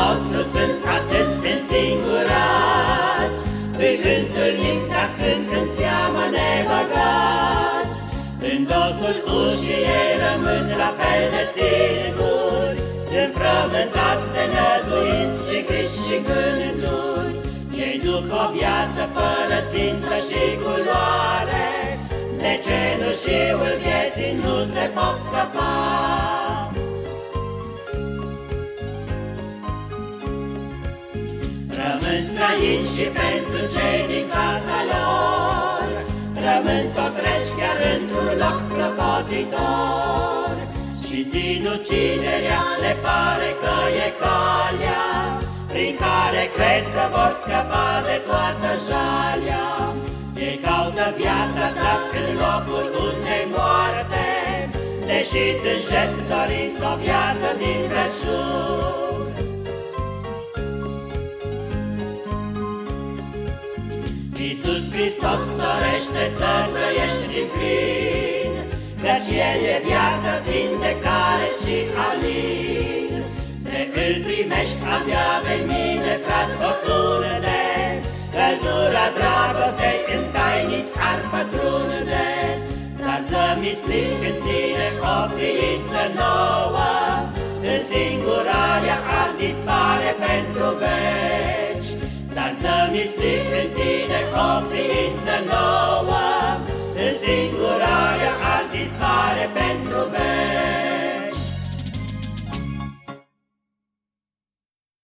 nostru sunt atâți însingurați Îi întâlnim ca sunt în seamă nebăgați. În dosul ușii ei rămân la fel de singuri Sunt frământați de năzuiți și griji și gânduri. Ei duc o viață fără țintă și culoare. De cenușiul vieții nu se pot scăpa străini și pentru cei din casa lor. Rămân tot reci chiar într-un loc clocotitor. Și sinuciderea le pare că e calea Prin care cred că vor scăpa de toată jalea. Ei caută viața, dar în locuri unde moarte Deși tânjesc dorind o viață din belșug Hristos dorește să trăiești din plin, Căci El e viață, vindecare și alin. De îl primești abia venine, frați, făcunde, Căldura dragostei în tainiți ar pătrunde, S-ar zămisli în tine o ființă nouă, În singurarea ar dispare and serve his liberty that comes the